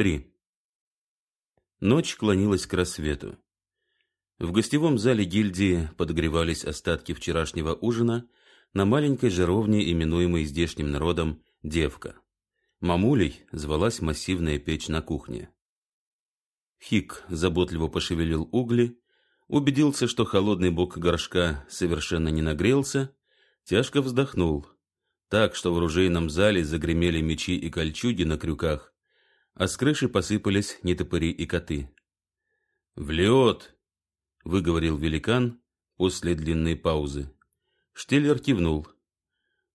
3. Ночь клонилась к рассвету. В гостевом зале гильдии подогревались остатки вчерашнего ужина на маленькой жаровне, именуемой здешним народом «девка». Мамулей звалась массивная печь на кухне. Хик заботливо пошевелил угли, убедился, что холодный бок горшка совершенно не нагрелся, тяжко вздохнул, так что в оружейном зале загремели мечи и кольчуги на крюках, а с крыши посыпались нетопыри и коты. «В лед!» — выговорил великан после длинной паузы. Штеллер кивнул.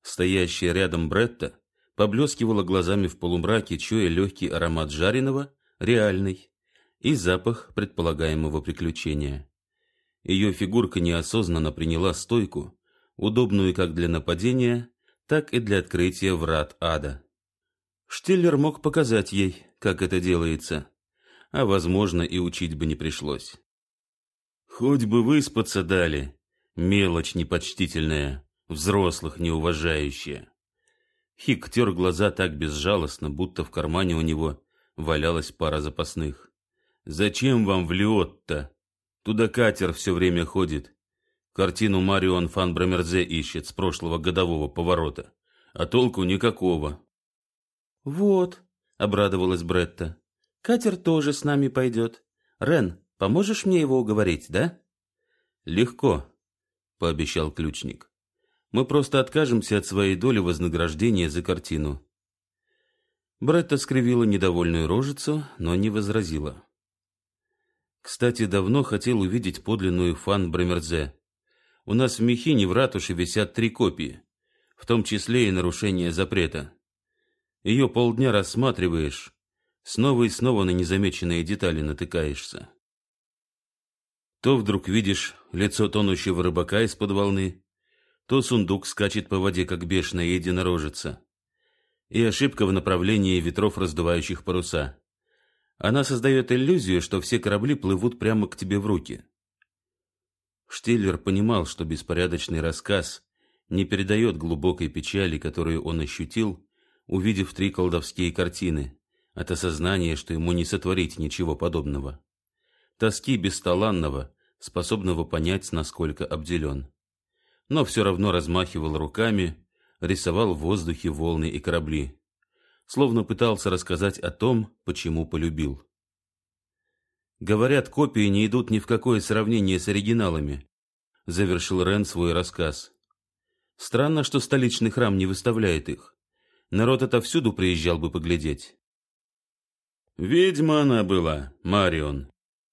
Стоящая рядом Бретта поблескивала глазами в полумраке, чуя легкий аромат жареного, реальный, и запах предполагаемого приключения. Ее фигурка неосознанно приняла стойку, удобную как для нападения, так и для открытия врат ада. Штиллер мог показать ей, как это делается, а, возможно, и учить бы не пришлось. Хоть бы выспаться дали, мелочь непочтительная, взрослых неуважающая. Хик тер глаза так безжалостно, будто в кармане у него валялась пара запасных. «Зачем вам в Лиот-то? Туда катер все время ходит. Картину Марион фан Бромерзе ищет с прошлого годового поворота. А толку никакого». «Вот», — обрадовалась Бретта, — «катер тоже с нами пойдет. Рен, поможешь мне его уговорить, да?» «Легко», — пообещал ключник. Мы просто откажемся от своей доли вознаграждения за картину. Бретта скривила недовольную рожицу, но не возразила. Кстати, давно хотел увидеть подлинную фан Бремерзе. У нас в Мехине в ратуше висят три копии, в том числе и нарушение запрета. Ее полдня рассматриваешь, снова и снова на незамеченные детали натыкаешься. То вдруг видишь лицо тонущего рыбака из-под волны, то сундук скачет по воде, как бешеная единорожица. И ошибка в направлении ветров, раздувающих паруса. Она создает иллюзию, что все корабли плывут прямо к тебе в руки. Штиллер понимал, что беспорядочный рассказ не передает глубокой печали, которую он ощутил, увидев три колдовские картины, от осознания, что ему не сотворить ничего подобного. Тоски бесталанного, способного понять, насколько обделен но все равно размахивал руками, рисовал в воздухе волны и корабли, словно пытался рассказать о том, почему полюбил. Говорят, копии не идут ни в какое сравнение с оригиналами, завершил Рен свой рассказ. Странно, что столичный храм не выставляет их. Народ отовсюду приезжал бы поглядеть. Ведьма она была, Марион,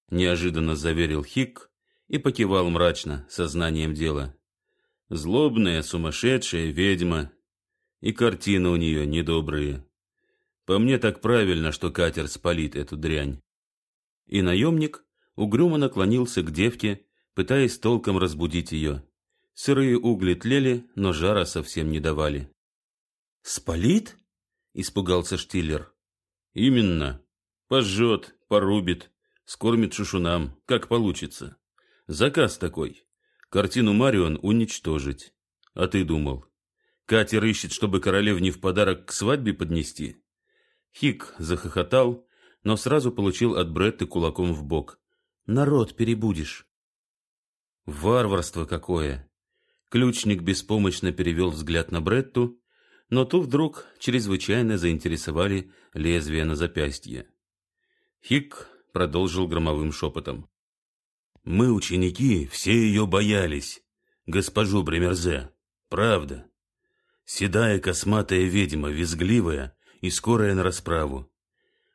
неожиданно заверил Хик и покивал мрачно, сознанием дела. Злобная, сумасшедшая ведьма. И картины у нее недобрые. По мне так правильно, что катер спалит эту дрянь. И наемник угрюмо наклонился к девке, пытаясь толком разбудить ее. Сырые угли тлели, но жара совсем не давали. «Спалит?» — испугался Штиллер. «Именно. Пожжет, порубит, скормит шушунам, как получится. Заказ такой. Картину Марион уничтожить. А ты думал, катер ищет, чтобы королевне в подарок к свадьбе поднести? Хик захохотал, но сразу получил от Бретты кулаком в бок. Народ перебудешь. Варварство какое! Ключник беспомощно перевел взгляд на Бретту, но ту вдруг чрезвычайно заинтересовали лезвия на запястье. Хик продолжил громовым шепотом. Мы, ученики, все ее боялись, госпожу Бремерзе. Правда. Седая косматая ведьма, визгливая и скорая на расправу.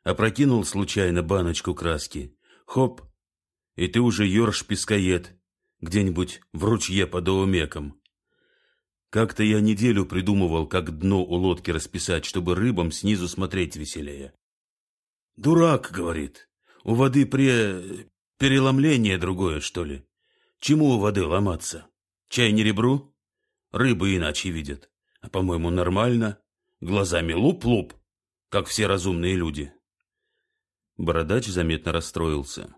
Опрокинул случайно баночку краски. Хоп, и ты уже ёрш-пескоед, где-нибудь в ручье под Оумеком. Как-то я неделю придумывал, как дно у лодки расписать, чтобы рыбам снизу смотреть веселее. «Дурак», — говорит, — «у воды пре... Переломление другое, что ли? Чему у воды ломаться? Чай не ребру? Рыбы иначе видят. А, по-моему, нормально. Глазами луп-луп, как все разумные люди. Бородач заметно расстроился.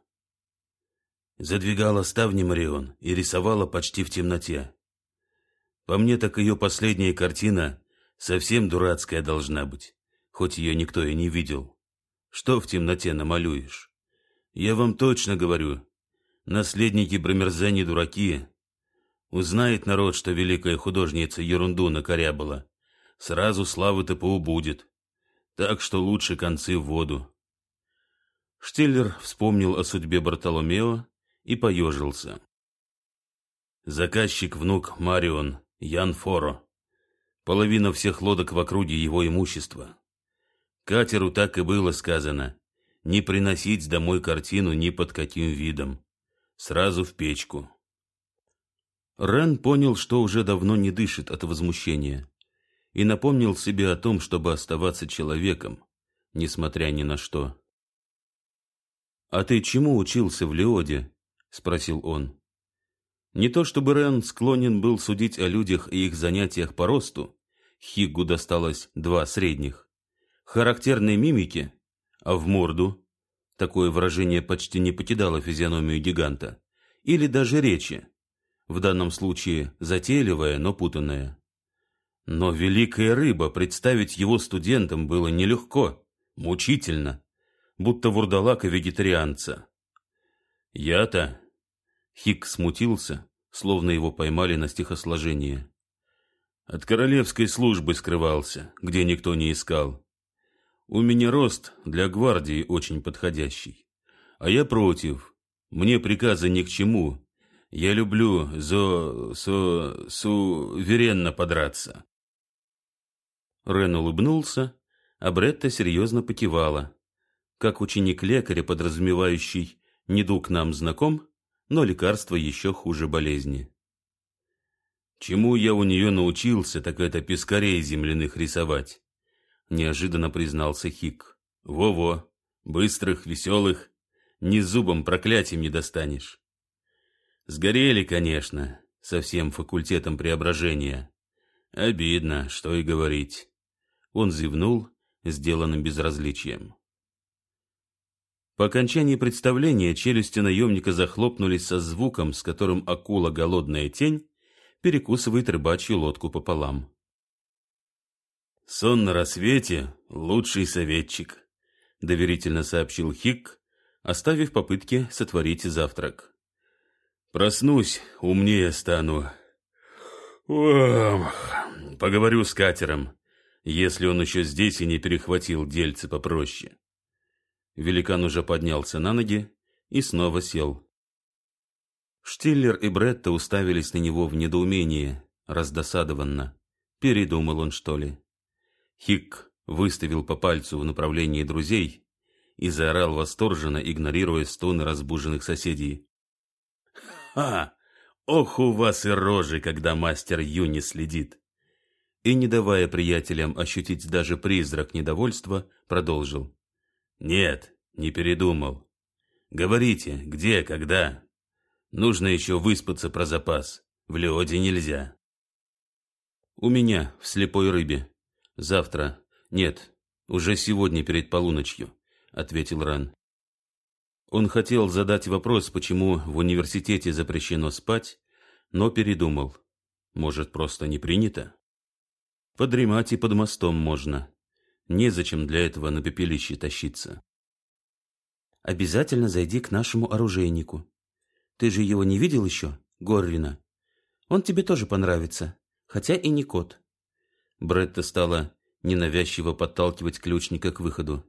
Задвигала ставни Марион и рисовала почти в темноте. По мне, так ее последняя картина совсем дурацкая должна быть, хоть ее никто и не видел. Что в темноте намалюешь? Я вам точно говорю, наследники Бромерзе не дураки. Узнает народ, что великая художница ерунду накорябала. Сразу славы-то поубудет. Так что лучше концы в воду. Штиллер вспомнил о судьбе Бартоломео и поежился. Заказчик внук Марион, Ян Форо. Половина всех лодок в округе его имущества. Катеру так и было сказано. Не приносить домой картину ни под каким видом. Сразу в печку. Рен понял, что уже давно не дышит от возмущения, и напомнил себе о том, чтобы оставаться человеком, несмотря ни на что. «А ты чему учился в Леоде?» — спросил он. Не то чтобы Рен склонен был судить о людях и их занятиях по росту, Хиггу досталось два средних, характерной мимики, а в морду, такое выражение почти не покидало физиономию гиганта, или даже речи, в данном случае затейливая, но путанная. Но великая рыба представить его студентам было нелегко, мучительно, будто вурдалака вегетарианца. Я-то Хик смутился, словно его поймали на стихосложение. От королевской службы скрывался, где никто не искал. У меня рост для гвардии очень подходящий. А я против. Мне приказы ни к чему. Я люблю зо... со... суверенно подраться. Рен улыбнулся, а Бретта серьезно покивала. Как ученик лекаря, подразумевающий «недуг нам знаком», но лекарство еще хуже болезни. Чему я у нее научился, так это пескарей земляных рисовать, неожиданно признался Хик. Во-во, быстрых, веселых, ни зубом проклятием не достанешь. Сгорели, конечно, со всем факультетом преображения. Обидно, что и говорить. Он зевнул, сделанным безразличием. По окончании представления челюсти наемника захлопнулись со звуком, с которым акула голодная тень перекусывает рыбачью лодку пополам. «Сон на рассвете — лучший советчик», — доверительно сообщил Хик, оставив попытки сотворить завтрак. «Проснусь, умнее стану. Ох, поговорю с катером, если он еще здесь и не перехватил дельцы попроще». Великан уже поднялся на ноги и снова сел. Штиллер и Бретта уставились на него в недоумении, раздосадованно. Передумал он, что ли? Хик выставил по пальцу в направлении друзей и заорал восторженно, игнорируя стоны разбуженных соседей. «Ха! Ох у вас и рожи, когда мастер Юни следит!» И, не давая приятелям ощутить даже призрак недовольства, продолжил. Нет, не передумал. Говорите, где, когда. Нужно еще выспаться про запас. В Леоде нельзя. У меня, в слепой рыбе. Завтра. Нет, уже сегодня перед полуночью, ответил Ран. Он хотел задать вопрос, почему в университете запрещено спать, но передумал. Может, просто не принято? Подремать и под мостом можно. Незачем для этого на пепелище тащиться. Обязательно зайди к нашему оружейнику. Ты же его не видел еще, Горрина? Он тебе тоже понравится, хотя и не кот. Бретта стала ненавязчиво подталкивать ключника к выходу.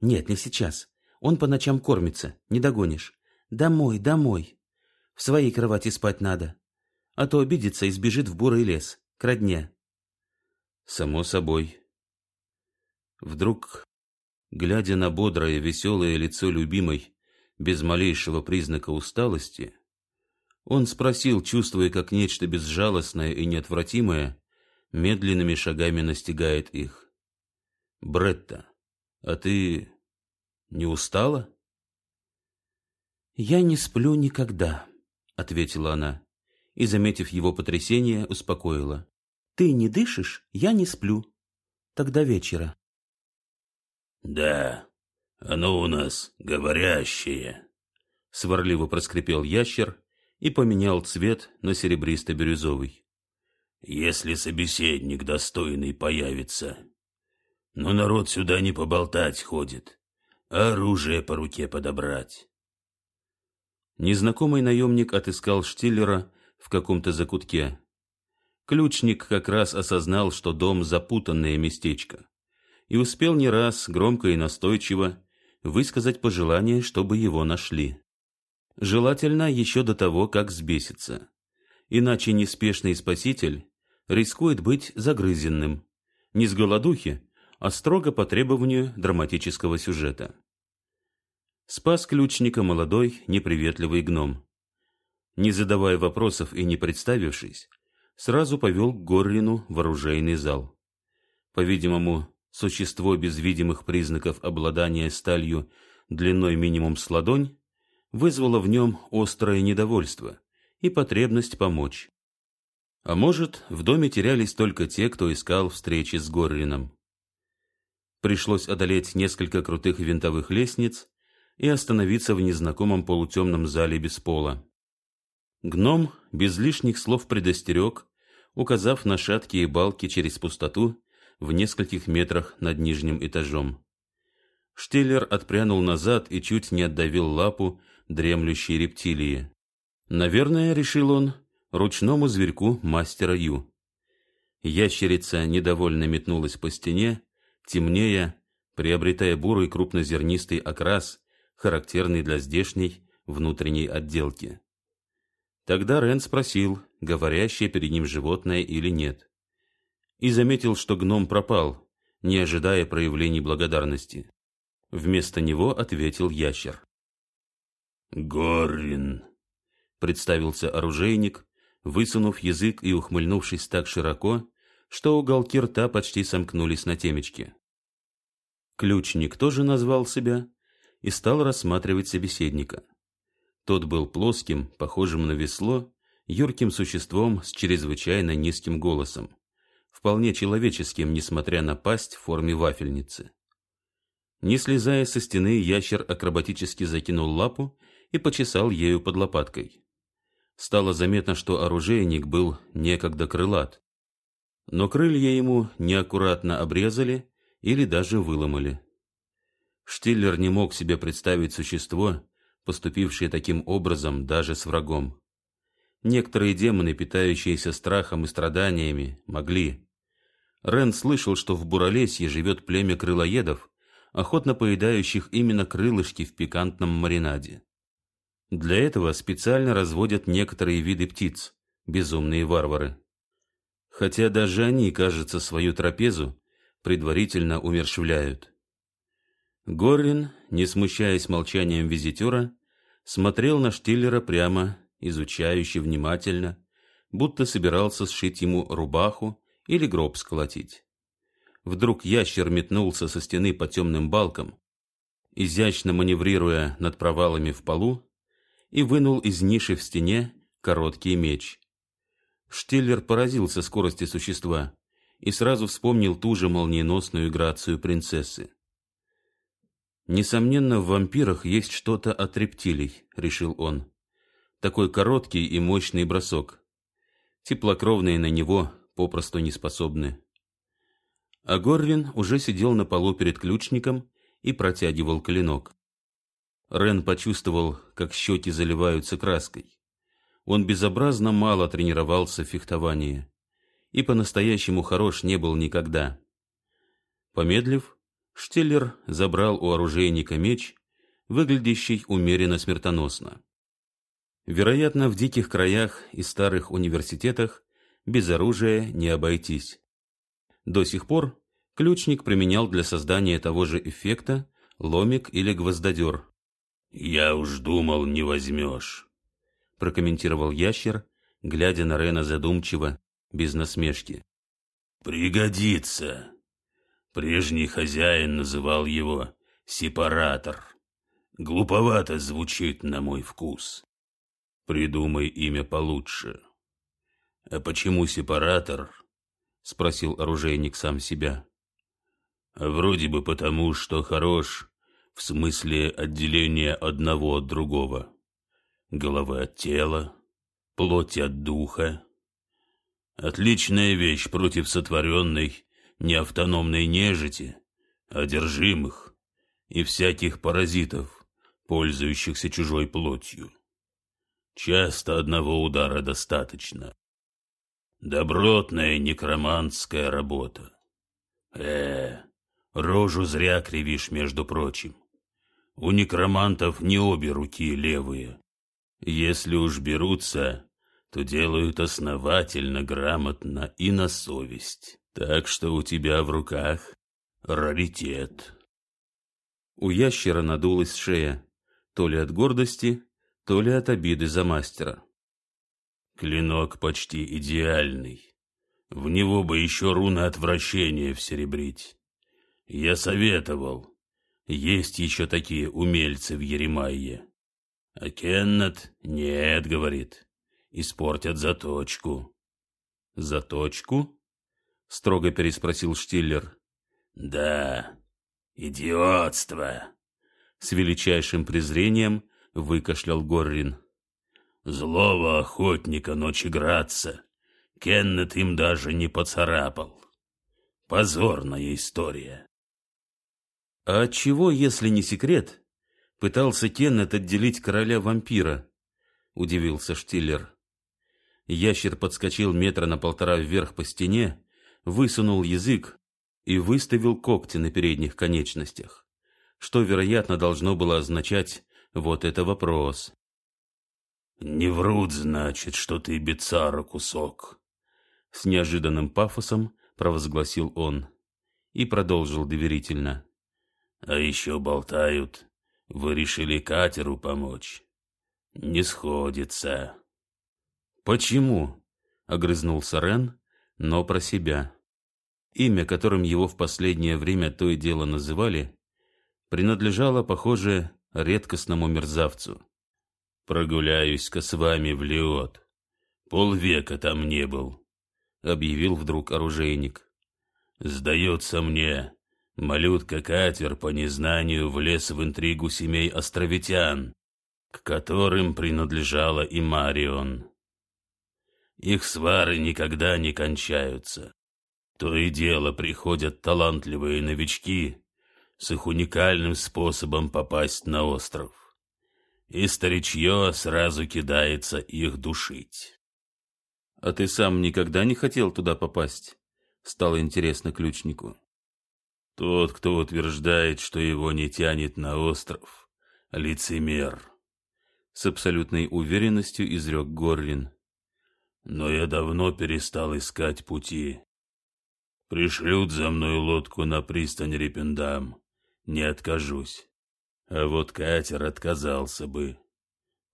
Нет, не сейчас. Он по ночам кормится, не догонишь. Домой, домой. В своей кровати спать надо. А то обидится и сбежит в бурый лес, к родне. Само собой, Вдруг, глядя на бодрое, веселое лицо любимой, без малейшего признака усталости, он спросил, чувствуя, как нечто безжалостное и неотвратимое медленными шагами настигает их. «Бретта, а ты не устала?» «Я не сплю никогда», — ответила она, и, заметив его потрясение, успокоила. «Ты не дышишь, я не сплю. Тогда вечера». «Да, оно у нас говорящее», — сварливо проскрипел ящер и поменял цвет на серебристо-бирюзовый. «Если собеседник достойный появится. Но народ сюда не поболтать ходит, оружие по руке подобрать. Незнакомый наемник отыскал Штиллера в каком-то закутке. Ключник как раз осознал, что дом — запутанное местечко, и успел не раз, громко и настойчиво, высказать пожелание, чтобы его нашли. Желательно еще до того, как сбесится. Иначе неспешный спаситель рискует быть загрызенным. Не с голодухи, а строго по требованию драматического сюжета. Спас ключника молодой, неприветливый гном. Не задавая вопросов и не представившись, сразу повел к Горлину в оружейный зал. По-видимому, существо без видимых признаков обладания сталью длиной минимум с ладонь вызвало в нем острое недовольство и потребность помочь. А может, в доме терялись только те, кто искал встречи с Горлином. Пришлось одолеть несколько крутых винтовых лестниц и остановиться в незнакомом полутемном зале без пола. Гном без лишних слов предостерег, указав на шаткие балки через пустоту в нескольких метрах над нижним этажом. Штиллер отпрянул назад и чуть не отдавил лапу дремлющей рептилии. Наверное, решил он, ручному зверьку мастера Ю. Ящерица недовольно метнулась по стене, темнее, приобретая бурый крупнозернистый окрас, характерный для здешней внутренней отделки. Тогда Рен спросил, говорящее перед ним животное или нет, и заметил, что гном пропал, не ожидая проявлений благодарности. Вместо него ответил ящер. «Горин», — представился оружейник, высунув язык и ухмыльнувшись так широко, что уголки рта почти сомкнулись на темечке. Ключник тоже назвал себя и стал рассматривать собеседника. Тот был плоским, похожим на весло, юрким существом с чрезвычайно низким голосом, вполне человеческим, несмотря на пасть в форме вафельницы. Не слезая со стены, ящер акробатически закинул лапу и почесал ею под лопаткой. Стало заметно, что оружейник был некогда крылат, но крылья ему неаккуратно обрезали или даже выломали. Штиллер не мог себе представить существо, поступившее таким образом даже с врагом. Некоторые демоны, питающиеся страхом и страданиями, могли. Рен слышал, что в Буралесье живет племя крылоедов, охотно поедающих именно крылышки в пикантном маринаде. Для этого специально разводят некоторые виды птиц, безумные варвары. Хотя даже они, кажется, свою трапезу предварительно умершвляют. Горлин, не смущаясь молчанием визитера, смотрел на Штиллера прямо, изучающе внимательно, будто собирался сшить ему рубаху или гроб сколотить. Вдруг ящер метнулся со стены по темным балкам, изящно маневрируя над провалами в полу, и вынул из ниши в стене короткий меч. Штиллер поразился скорости существа и сразу вспомнил ту же молниеносную грацию принцессы. Несомненно, в вампирах есть что-то от рептилий, решил он. Такой короткий и мощный бросок. Теплокровные на него попросту не способны. А Горвин уже сидел на полу перед ключником и протягивал клинок. Рен почувствовал, как щеки заливаются краской. Он безобразно мало тренировался в фехтовании и по-настоящему хорош не был никогда. Помедлив, Штеллер забрал у оружейника меч, выглядящий умеренно смертоносно. Вероятно, в диких краях и старых университетах без оружия не обойтись. До сих пор ключник применял для создания того же эффекта ломик или гвоздодер. «Я уж думал, не возьмешь», — прокомментировал ящер, глядя на Рена задумчиво, без насмешки. «Пригодится», Прежний хозяин называл его «сепаратор». Глуповато звучит на мой вкус. Придумай имя получше. А почему сепаратор? Спросил оружейник сам себя. Вроде бы потому, что хорош в смысле отделения одного от другого. Голова от тела, плоть от духа. Отличная вещь против сотворенной не автономной нежити, одержимых, и всяких паразитов, пользующихся чужой плотью. Часто одного удара достаточно. Добротная некроманская работа. Э, рожу зря кривишь, между прочим. У некромантов не обе руки левые. Если уж берутся, то делают основательно, грамотно и на совесть. Так что у тебя в руках раритет. У ящера надулась шея, то ли от гордости, то ли от обиды за мастера. Клинок почти идеальный. В него бы еще руны отвращения всеребрить. Я советовал. Есть еще такие умельцы в Еремайе. А Кеннет нет, говорит. Испортят заточку. Заточку? Строго переспросил Штиллер. Да, идиотство. С величайшим презрением выкашлял Горрин. Злого охотника ночеградца Кеннет им даже не поцарапал. Позорная история. А чего, если не секрет, пытался Кеннет отделить короля-вампира? Удивился Штиллер. Ящер подскочил метра на полтора вверх по стене, высунул язык и выставил когти на передних конечностях, что, вероятно, должно было означать «вот это вопрос». «Не врут, значит, что ты бецара кусок!» С неожиданным пафосом провозгласил он и продолжил доверительно. «А еще болтают, вы решили катеру помочь. Не сходится». «Почему?» — огрызнулся Рен, но про себя. Имя, которым его в последнее время то и дело называли, принадлежало, похоже, редкостному мерзавцу. «Прогуляюсь-ка с вами в Леот. Полвека там не был», — объявил вдруг оружейник. «Сдается мне, малютка-катер по незнанию влез в интригу семей островитян, к которым принадлежала и Марион. Их свары никогда не кончаются. То и дело приходят талантливые новички с их уникальным способом попасть на остров и старичье сразу кидается их душить. — А ты сам никогда не хотел туда попасть? — стало интересно ключнику. — Тот, кто утверждает, что его не тянет на остров, — лицемер. С абсолютной уверенностью изрек Горлин. Но я давно перестал искать пути. Пришлют за мной лодку на пристань Репендам. Не откажусь. А вот катер отказался бы.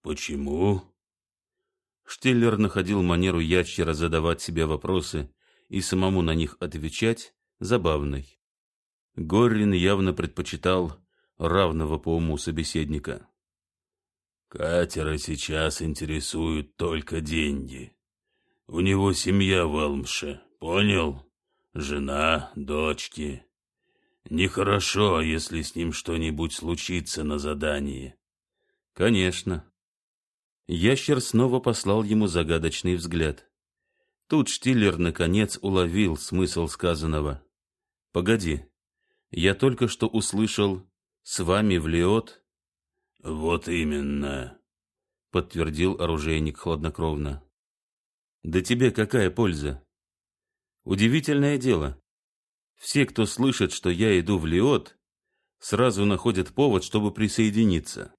Почему? Штиллер находил манеру ящера задавать себе вопросы и самому на них отвечать забавной. Горрин явно предпочитал равного по уму собеседника. Катера сейчас интересуют только деньги. У него семья в Алмше, понял? Жена, дочки. Нехорошо, если с ним что-нибудь случится на задании. Конечно. Ящер снова послал ему загадочный взгляд. Тут Штиллер наконец уловил смысл сказанного. Погоди. Я только что услышал с вами в Леот. Вот именно, подтвердил оружейник хладнокровно. Да тебе какая польза? Удивительное дело. Все, кто слышит, что я иду в Лиот, сразу находят повод, чтобы присоединиться.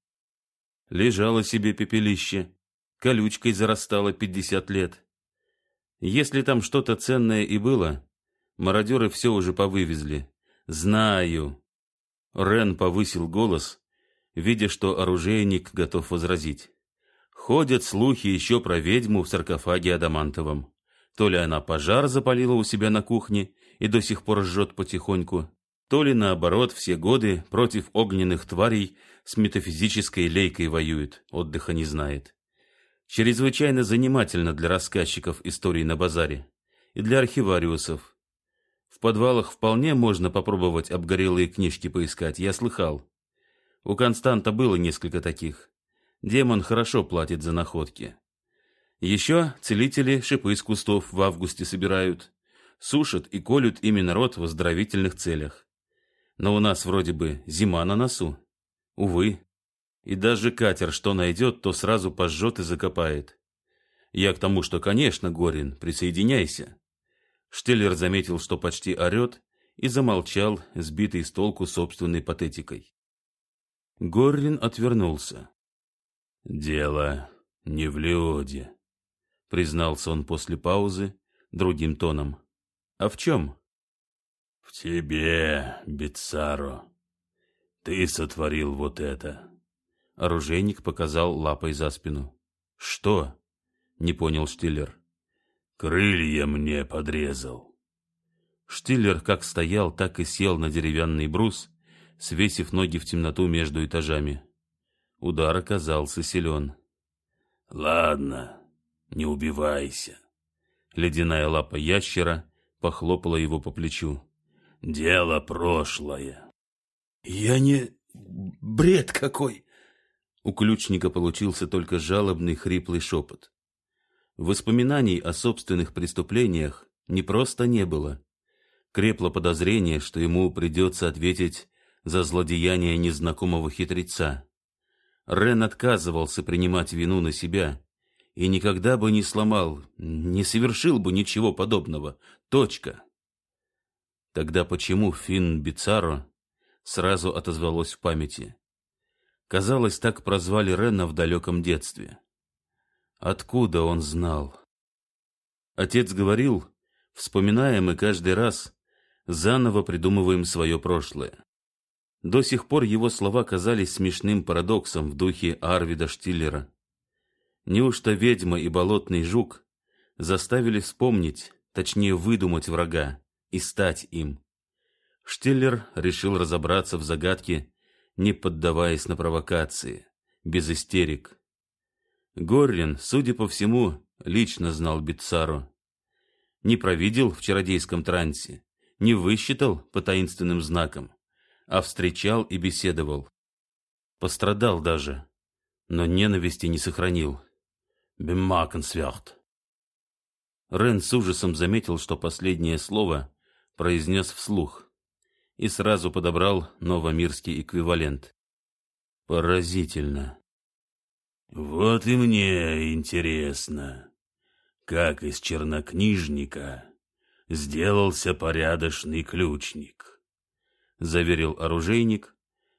Лежало себе пепелище, колючкой зарастало пятьдесят лет. Если там что-то ценное и было, мародеры все уже повывезли. Знаю. Рен повысил голос, видя, что оружейник готов возразить. Ходят слухи еще про ведьму в саркофаге адамантовом. То ли она пожар запалила у себя на кухне и до сих пор жжет потихоньку, то ли наоборот все годы против огненных тварей с метафизической лейкой воюет, отдыха не знает. Чрезвычайно занимательно для рассказчиков историй на базаре и для архивариусов. В подвалах вполне можно попробовать обгорелые книжки поискать, я слыхал. У Константа было несколько таких. Демон хорошо платит за находки. Еще целители шипы из кустов в августе собирают, сушат и колют ими народ в оздоровительных целях. Но у нас вроде бы зима на носу. Увы. И даже катер, что найдет, то сразу пожжет и закопает. Я к тому, что, конечно, Горин, присоединяйся. Штеллер заметил, что почти орет, и замолчал, сбитый с толку собственной патетикой. Горин отвернулся. «Дело не в Леоде», — признался он после паузы другим тоном. «А в чем?» «В тебе, Бицаро. Ты сотворил вот это». Оружейник показал лапой за спину. «Что?» — не понял Штиллер. «Крылья мне подрезал». Штиллер как стоял, так и сел на деревянный брус, свесив ноги в темноту между этажами. Удар оказался силен. «Ладно, не убивайся». Ледяная лапа ящера похлопала его по плечу. «Дело прошлое». «Я не... бред какой!» У ключника получился только жалобный хриплый шепот. Воспоминаний о собственных преступлениях не просто не было. Крепло подозрение, что ему придется ответить за злодеяние незнакомого хитреца. Рен отказывался принимать вину на себя и никогда бы не сломал, не совершил бы ничего подобного. Точка. Тогда почему Финн Бицаро сразу отозвалось в памяти? Казалось, так прозвали Рена в далеком детстве. Откуда он знал? Отец говорил, вспоминаем и каждый раз заново придумываем свое прошлое. До сих пор его слова казались смешным парадоксом в духе Арвида Штиллера. Неужто ведьма и болотный жук заставили вспомнить, точнее выдумать врага и стать им? Штиллер решил разобраться в загадке не поддаваясь на провокации, без истерик. Горлин, судя по всему, лично знал Битсару. Не провидел в чародейском трансе, не высчитал по таинственным знакам, а встречал и беседовал. Пострадал даже, но ненависти не сохранил. Беммакенсвяхт. Рен с ужасом заметил, что последнее слово произнес вслух и сразу подобрал новомирский эквивалент. Поразительно. Вот и мне интересно, как из чернокнижника сделался порядочный ключник, заверил оружейник,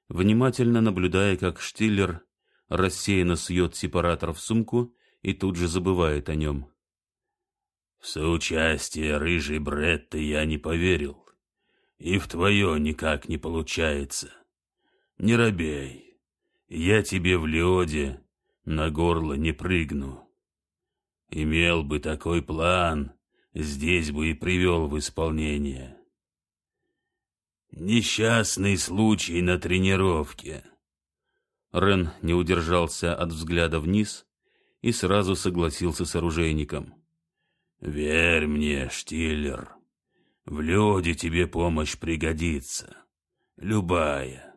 внимательно наблюдая, как Штиллер рассеянно сует сепаратор в сумку и тут же забывает о нем. В соучастие рыжей Бретты я не поверил. И в твое никак не получается. Не робей. Я тебе в Леоде на горло не прыгну. Имел бы такой план, здесь бы и привел в исполнение. Несчастный случай на тренировке. Рен не удержался от взгляда вниз и сразу согласился с оружейником. «Верь мне, Штиллер, в лёде тебе помощь пригодится. Любая.